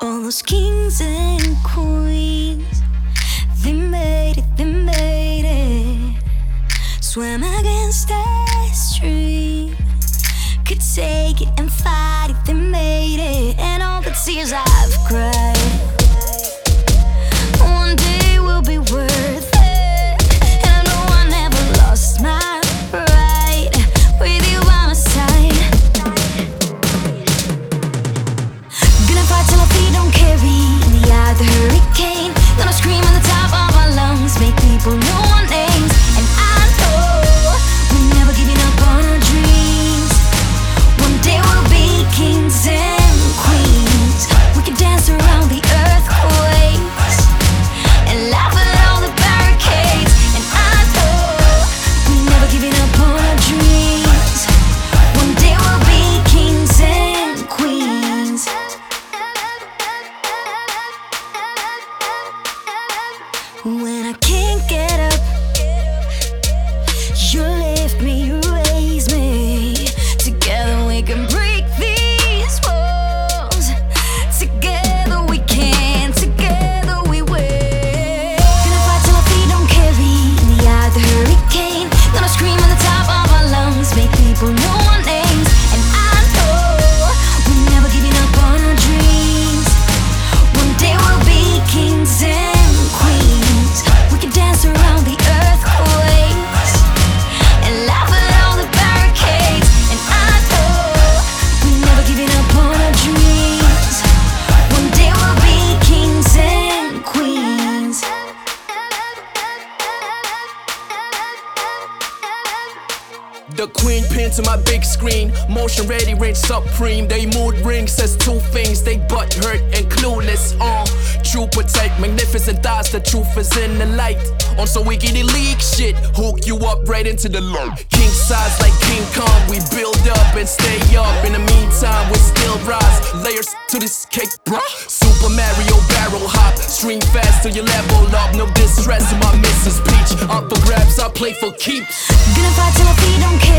All those kings and queens, they made it, they made it. Swam against the stream, could take it and fight it, they made it. And all the tears I've cried, When I The queen pin to my big screen. Motion ready, range supreme. They mood ring says two things. They butt hurt and clueless. Uh, true protect, magnificent thoughts. The truth is in the light. On so we get leak shit. Hook you up right into the light. King size like King Kong. We build up and stay up. In the meantime, we still rise. Layers to this cake, bruh. Super Mario barrel hop. Stream fast till you level up. No distress to my Mrs. Peach. Play for keeps. Gonna fight till our feet don't carry